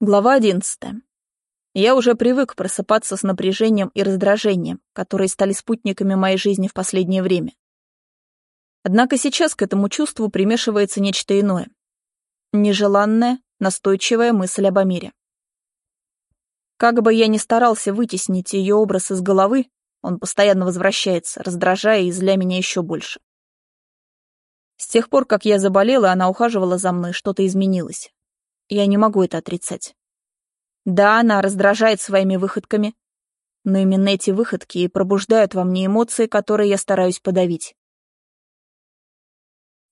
Глава одиннадцатая. Я уже привык просыпаться с напряжением и раздражением, которые стали спутниками моей жизни в последнее время. Однако сейчас к этому чувству примешивается нечто иное. Нежеланная, настойчивая мысль об Амире. Как бы я ни старался вытеснить ее образ из головы, он постоянно возвращается, раздражая и зля меня еще больше. С тех пор, как я заболела, она ухаживала за мной, что-то изменилось. Я не могу это отрицать. Да, она раздражает своими выходками, но именно эти выходки и пробуждают во мне эмоции, которые я стараюсь подавить.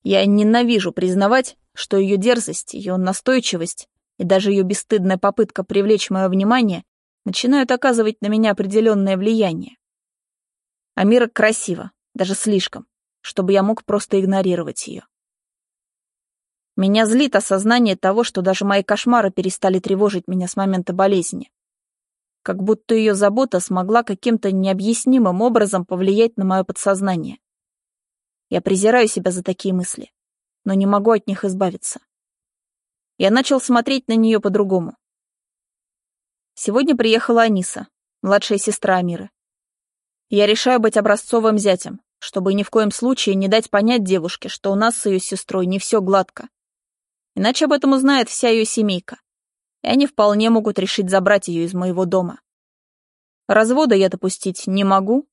Я ненавижу признавать, что ее дерзость, ее настойчивость и даже ее бесстыдная попытка привлечь мое внимание начинают оказывать на меня определенное влияние. Амира красива, даже слишком, чтобы я мог просто игнорировать ее. Меня злит осознание того, что даже мои кошмары перестали тревожить меня с момента болезни. Как будто ее забота смогла каким-то необъяснимым образом повлиять на мое подсознание. Я презираю себя за такие мысли, но не могу от них избавиться. Я начал смотреть на нее по-другому. Сегодня приехала Аниса, младшая сестра Амиры. Я решаю быть образцовым зятем, чтобы ни в коем случае не дать понять девушке, что у нас с ее сестрой не все гладко. Иначе об этом узнает вся ее семейка. И они вполне могут решить забрать ее из моего дома. Развода я допустить не могу.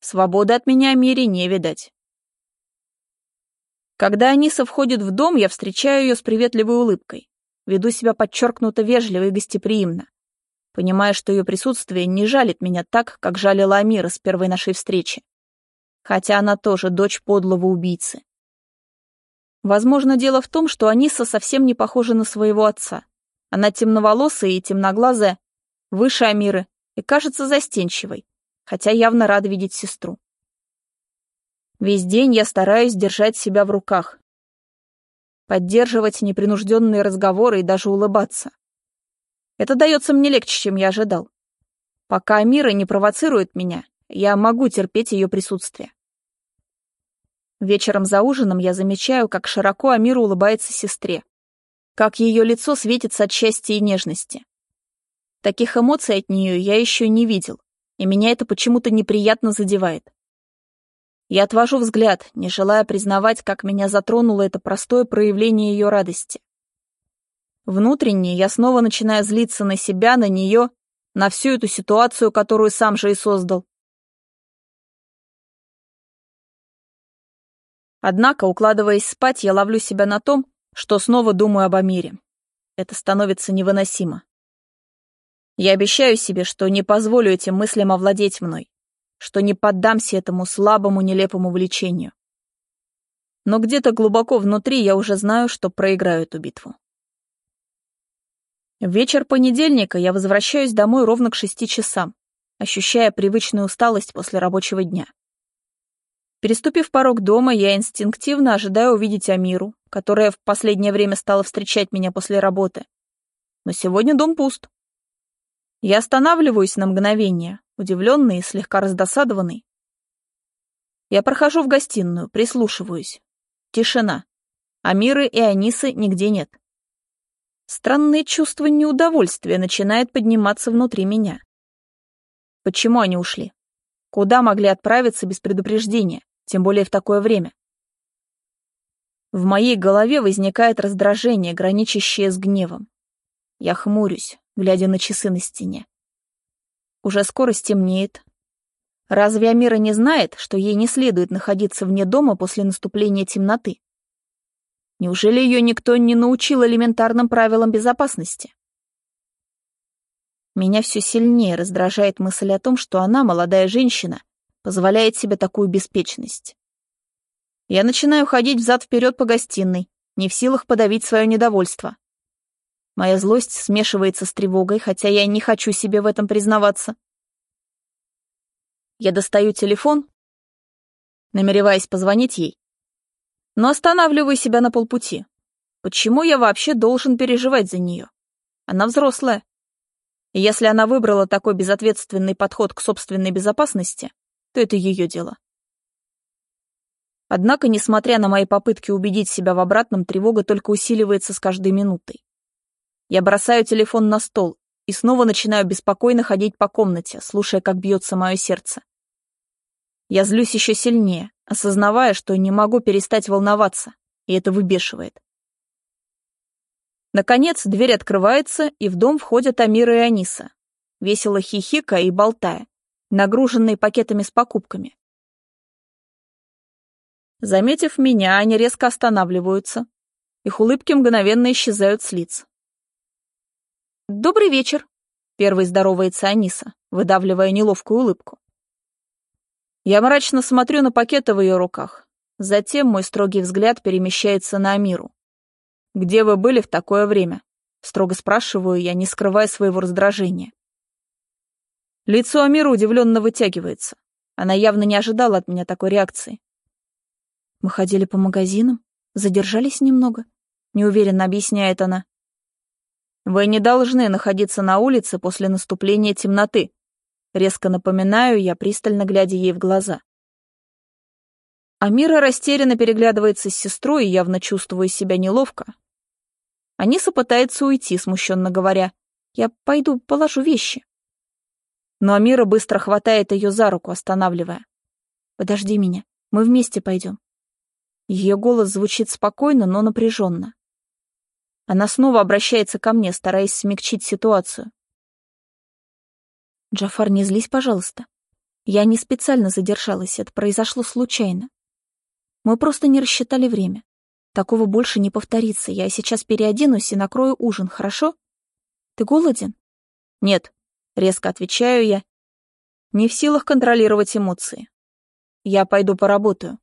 Свободы от меня Мире не видать. Когда Аниса входит в дом, я встречаю ее с приветливой улыбкой. Веду себя подчеркнуто вежливо и гостеприимно, понимая, что ее присутствие не жалит меня так, как жалила Амира с первой нашей встречи. Хотя она тоже дочь подлого убийцы. Возможно, дело в том, что Аниса совсем не похожа на своего отца. Она темноволосая и темноглазая, выше Амиры и кажется застенчивой, хотя явно рада видеть сестру. Весь день я стараюсь держать себя в руках, поддерживать непринужденные разговоры и даже улыбаться. Это дается мне легче, чем я ожидал. Пока Амира не провоцирует меня, я могу терпеть ее присутствие. Вечером за ужином я замечаю, как широко Амира улыбается сестре, как ее лицо светится от счастья и нежности. Таких эмоций от нее я еще не видел, и меня это почему-то неприятно задевает. Я отвожу взгляд, не желая признавать, как меня затронуло это простое проявление ее радости. Внутренне я снова начинаю злиться на себя, на нее, на всю эту ситуацию, которую сам же и создал. Однако, укладываясь спать, я ловлю себя на том, что снова думаю об Амире. Это становится невыносимо. Я обещаю себе, что не позволю этим мыслям овладеть мной, что не поддамся этому слабому, нелепому влечению. Но где-то глубоко внутри я уже знаю, что проиграю эту битву. В вечер понедельника я возвращаюсь домой ровно к шести часам, ощущая привычную усталость после рабочего дня. Переступив порог дома, я инстинктивно ожидаю увидеть Амиру, которая в последнее время стала встречать меня после работы. Но сегодня дом пуст. Я останавливаюсь на мгновение, удивленный и слегка раздосадованный. Я прохожу в гостиную, прислушиваюсь. Тишина. Амиры и Анисы нигде нет. Странное чувство неудовольствия начинает подниматься внутри меня. Почему они ушли? Куда могли отправиться без предупреждения? тем более в такое время. В моей голове возникает раздражение, граничащее с гневом. Я хмурюсь, глядя на часы на стене. Уже скоро стемнеет. Разве Амира не знает, что ей не следует находиться вне дома после наступления темноты? Неужели ее никто не научил элементарным правилам безопасности? Меня все сильнее раздражает мысль о том, что она, молодая женщина, позволяет себе такую беспечность. Я начинаю ходить взад-вперед по гостиной, не в силах подавить свое недовольство. Моя злость смешивается с тревогой, хотя я не хочу себе в этом признаваться. Я достаю телефон, намереваясь позвонить ей, но останавливаю себя на полпути. Почему я вообще должен переживать за нее? Она взрослая. Если она выбрала такой безответственный подход к собственной безопасности, то это ее дело. Однако, несмотря на мои попытки убедить себя в обратном, тревога только усиливается с каждой минутой. Я бросаю телефон на стол и снова начинаю беспокойно ходить по комнате, слушая, как бьется мое сердце. Я злюсь еще сильнее, осознавая, что не могу перестать волноваться, и это выбешивает. Наконец, дверь открывается, и в дом входят Амира и Аниса, весело хихикая и болтая, нагруженные пакетами с покупками. Заметив меня, они резко останавливаются. Их улыбки мгновенно исчезают с лиц. «Добрый вечер», — первой здоровается Аниса, выдавливая неловкую улыбку. Я мрачно смотрю на пакеты в ее руках. Затем мой строгий взгляд перемещается на Амиру. «Где вы были в такое время?» — строго спрашиваю я, не скрывая своего раздражения. Лицо Амиры удивленно вытягивается. Она явно не ожидала от меня такой реакции. Мы ходили по магазинам, задержались немного, неуверенно объясняет она. Вы не должны находиться на улице после наступления темноты. Резко напоминаю я, пристально глядя ей в глаза. Амира растерянно переглядывается с сестрой, явно чувствуя себя неловко. Аниса пытается уйти, смущенно говоря. «Я пойду положу вещи». Но Амира быстро хватает ее за руку, останавливая. «Подожди меня, мы вместе пойдем». Ее голос звучит спокойно, но напряженно. Она снова обращается ко мне, стараясь смягчить ситуацию. «Джафар, не злись, пожалуйста. Я не специально задержалась, это произошло случайно. Мы просто не рассчитали время. Такого больше не повторится. Я сейчас переоденусь и накрою ужин, хорошо? Ты голоден?» «Нет», — резко отвечаю я, не в силах контролировать эмоции. «Я пойду поработаю».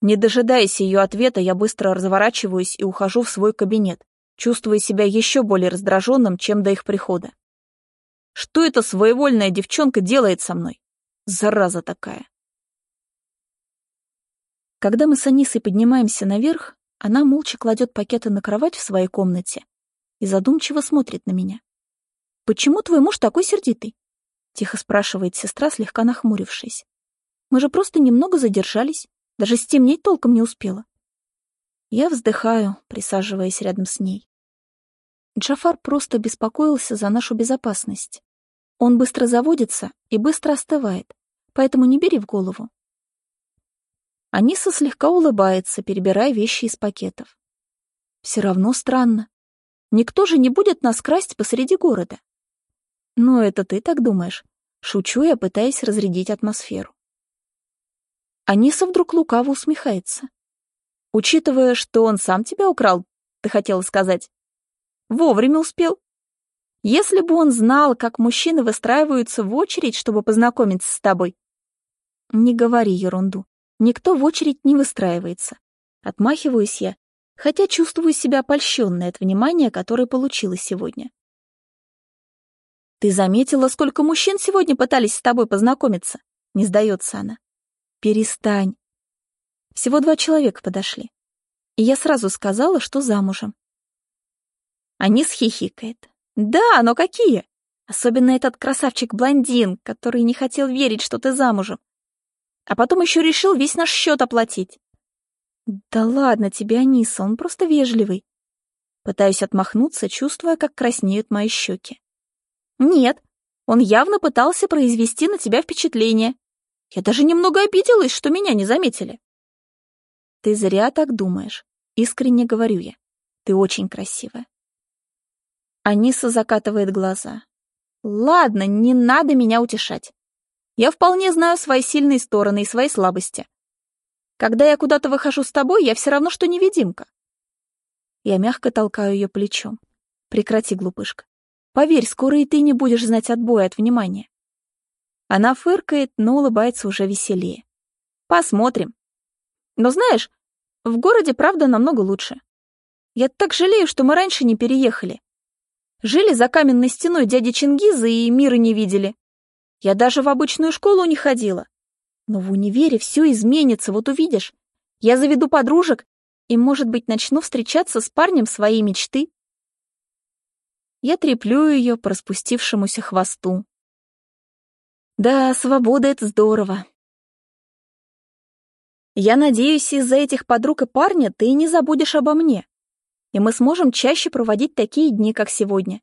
Не дожидаясь ее ответа, я быстро разворачиваюсь и ухожу в свой кабинет, чувствуя себя еще более раздраженным, чем до их прихода. Что эта своевольная девчонка делает со мной? Зараза такая. Когда мы с Анисой поднимаемся наверх, она молча кладет пакеты на кровать в своей комнате и задумчиво смотрит на меня. «Почему твой муж такой сердитый?» — тихо спрашивает сестра, слегка нахмурившись. «Мы же просто немного задержались. Даже стемнеть толком не успела. Я вздыхаю, присаживаясь рядом с ней. Джафар просто беспокоился за нашу безопасность. Он быстро заводится и быстро остывает, поэтому не бери в голову. Аниса слегка улыбается, перебирая вещи из пакетов. Все равно странно. Никто же не будет нас красть посреди города. Ну, это ты так думаешь. Шучу я, пытаясь разрядить атмосферу. Аниса вдруг лукаво усмехается. Учитывая, что он сам тебя украл, ты хотела сказать. Вовремя успел. Если бы он знал, как мужчины выстраиваются в очередь, чтобы познакомиться с тобой. Не говори ерунду. Никто в очередь не выстраивается. Отмахиваюсь я, хотя чувствую себя польщенной от внимания, которое получила сегодня. Ты заметила, сколько мужчин сегодня пытались с тобой познакомиться? Не сдается она. Перестань. Всего два человека подошли. И я сразу сказала, что замужем. Анис хихикает. Да, но какие? Особенно этот красавчик-блондин, который не хотел верить, что ты замужем. А потом еще решил весь наш счет оплатить. Да ладно тебе, Аниса, он просто вежливый. Пытаюсь отмахнуться, чувствуя, как краснеют мои щеки. Нет, он явно пытался произвести на тебя впечатление. Я даже немного обиделась, что меня не заметили. Ты зря так думаешь. Искренне говорю я. Ты очень красивая. Аниса закатывает глаза. Ладно, не надо меня утешать. Я вполне знаю свои сильные стороны и свои слабости. Когда я куда-то выхожу с тобой, я все равно, что невидимка. Я мягко толкаю ее плечом. Прекрати, глупышка. Поверь, скоро и ты не будешь знать отбоя от внимания. Она фыркает, но улыбается уже веселее. Посмотрим. Но знаешь, в городе правда намного лучше. Я так жалею, что мы раньше не переехали. Жили за каменной стеной дяди Чингиза и мира не видели. Я даже в обычную школу не ходила. Но в универе все изменится, вот увидишь. Я заведу подружек и, может быть, начну встречаться с парнем своей мечты. Я треплю ее по распустившемуся хвосту. Да, свобода — это здорово. Я надеюсь, из-за этих подруг и парня ты не забудешь обо мне. и мы сможем чаще проводить такие дни, как сегодня.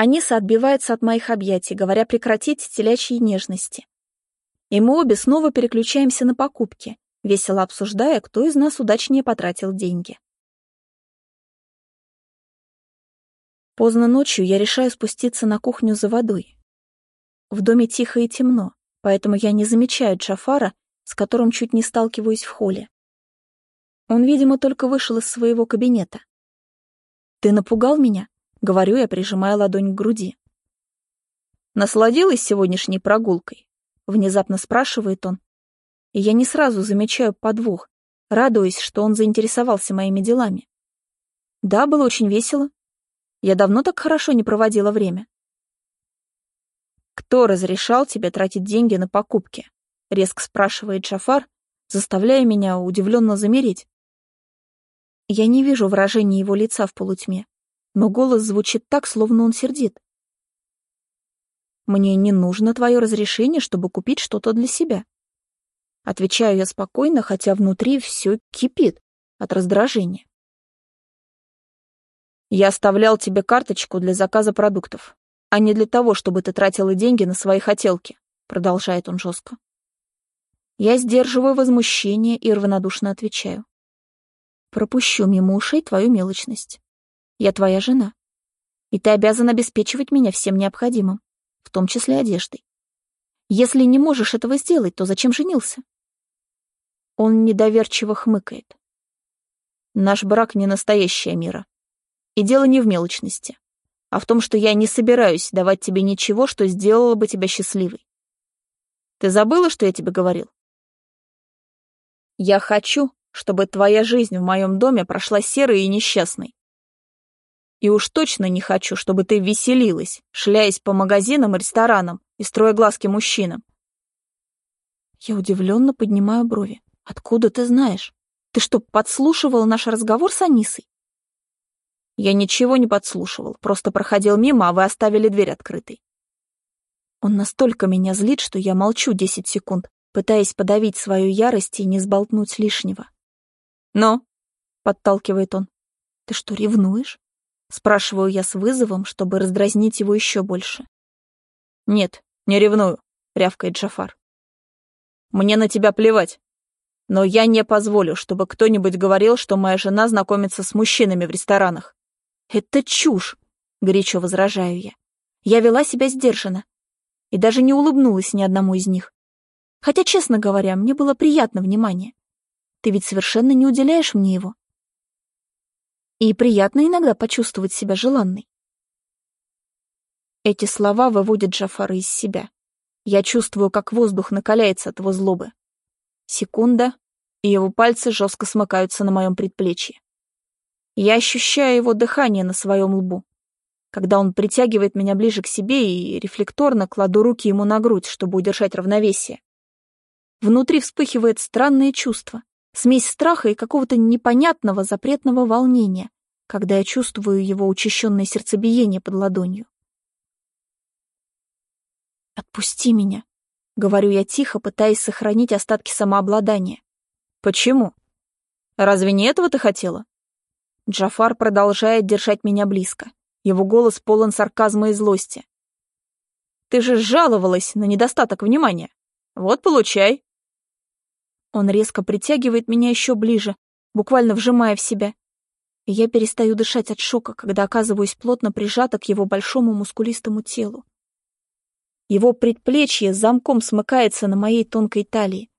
Аниса отбивается от моих объятий, говоря прекратить телячьи нежности. И мы обе снова переключаемся на покупки, весело обсуждая, кто из нас удачнее потратил деньги. Поздно ночью я решаю спуститься на кухню за водой. В доме тихо и темно, поэтому я не замечаю Джафара, с которым чуть не сталкиваюсь в холле. Он, видимо, только вышел из своего кабинета. «Ты напугал меня?» — говорю я, прижимая ладонь к груди. «Насладилась сегодняшней прогулкой?» — внезапно спрашивает он. И я не сразу замечаю подвох, радуясь, что он заинтересовался моими делами. «Да, было очень весело. Я давно так хорошо не проводила время». «Кто разрешал тебе тратить деньги на покупки?» — резко спрашивает Джафар, заставляя меня удивленно замереть. Я не вижу выражения его лица в полутьме, но голос звучит так, словно он сердит. «Мне не нужно твое разрешение, чтобы купить что-то для себя». Отвечаю я спокойно, хотя внутри все кипит от раздражения. «Я оставлял тебе карточку для заказа продуктов, а не для того, чтобы ты тратила деньги на свои хотелки», продолжает он жестко. Я сдерживаю возмущение и равнодушно отвечаю. Пропущу мимо ушей твою мелочность. Я твоя жена. И ты обязан обеспечивать меня всем необходимым, в том числе одеждой. Если не можешь этого сделать, то зачем женился? Он недоверчиво хмыкает. Наш брак не настоящая мира. И дело не в мелочности, а в том, что я не собираюсь давать тебе ничего, что сделало бы тебя счастливой. Ты забыла, что я тебе говорил? Я хочу, чтобы твоя жизнь в моем доме прошла серой и несчастной. И уж точно не хочу, чтобы ты веселилась, шляясь по магазинам и ресторанам и строя глазки мужчинам. Я удивленно поднимаю брови. Откуда ты знаешь? Ты что, подслушивал наш разговор с Анисой? Я ничего не подслушивал, просто проходил мимо, а вы оставили дверь открытой. Он настолько меня злит, что я молчу десять секунд, пытаясь подавить свою ярость и не сболтнуть лишнего. «Но?» — подталкивает он. «Ты что, ревнуешь?» — спрашиваю я с вызовом, чтобы раздразнить его еще больше. «Нет, не ревную», — рявкает Джафар. «Мне на тебя плевать. Но я не позволю, чтобы кто-нибудь говорил, что моя жена знакомится с мужчинами в ресторанах». «Это чушь!» — горячо возражаю я. Я вела себя сдержанно и даже не улыбнулась ни одному из них. Хотя, честно говоря, мне было приятно внимание. Ты ведь совершенно не уделяешь мне его. И приятно иногда почувствовать себя желанной. Эти слова выводят Джафара из себя. Я чувствую, как воздух накаляется от его злобы. Секунда, и его пальцы жестко смыкаются на моем предплечье. Я ощущаю его дыхание на своем лбу, когда он притягивает меня ближе к себе и рефлекторно кладу руки ему на грудь, чтобы удержать равновесие. Внутри вспыхивает странное чувство, смесь страха и какого-то непонятного запретного волнения, когда я чувствую его учащенное сердцебиение под ладонью. «Отпусти меня», — говорю я тихо, пытаясь сохранить остатки самообладания. «Почему? Разве не этого ты хотела?» Джафар продолжает держать меня близко. Его голос полон сарказма и злости. «Ты же жаловалась на недостаток внимания. Вот, получай». Он резко притягивает меня еще ближе, буквально вжимая в себя. И я перестаю дышать от шока, когда оказываюсь плотно прижата к его большому мускулистому телу. Его предплечье замком смыкается на моей тонкой талии,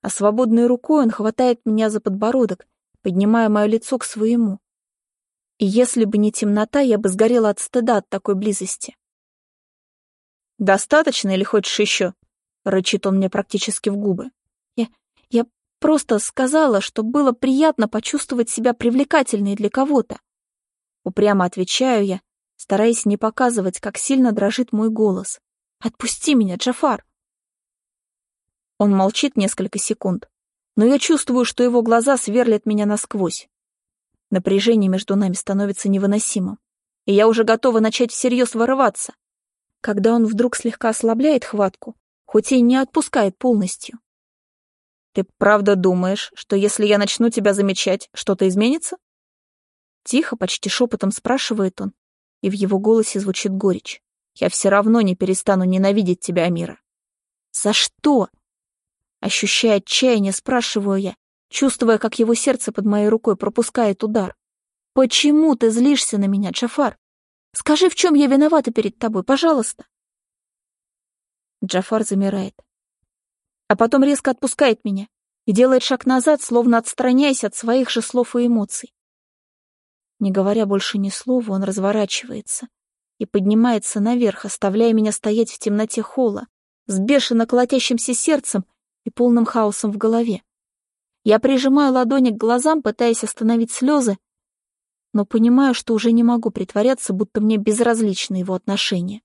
а свободной рукой он хватает меня за подбородок, поднимая мое лицо к своему. И если бы не темнота, я бы сгорела от стыда от такой близости. «Достаточно или хочешь еще?» — рычит он мне практически в губы. Я просто сказала, что было приятно почувствовать себя привлекательной для кого-то. Упрямо отвечаю я, стараясь не показывать, как сильно дрожит мой голос. «Отпусти меня, Джафар!» Он молчит несколько секунд, но я чувствую, что его глаза сверлят меня насквозь. Напряжение между нами становится невыносимым, и я уже готова начать всерьез вырываться, когда он вдруг слегка ослабляет хватку, хоть и не отпускает полностью. Ты правда думаешь, что если я начну тебя замечать, что-то изменится? Тихо, почти шепотом спрашивает он, и в его голосе звучит горечь. «Я все равно не перестану ненавидеть тебя, Амира». «За что?» Ощущая отчаяние, спрашиваю я, чувствуя, как его сердце под моей рукой пропускает удар. «Почему ты злишься на меня, Джафар? Скажи, в чем я виновата перед тобой, пожалуйста?» Джафар замирает. А потом резко отпускает меня и делает шаг назад, словно отстраняясь от своих же слов и эмоций. Не говоря больше ни слова, он разворачивается и поднимается наверх, оставляя меня стоять в темноте холла, с бешено колотящимся сердцем и полным хаосом в голове. Я прижимаю ладони к глазам, пытаясь остановить слезы, но понимаю, что уже не могу притворяться, будто мне безразличны его отношения.